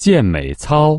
健美操。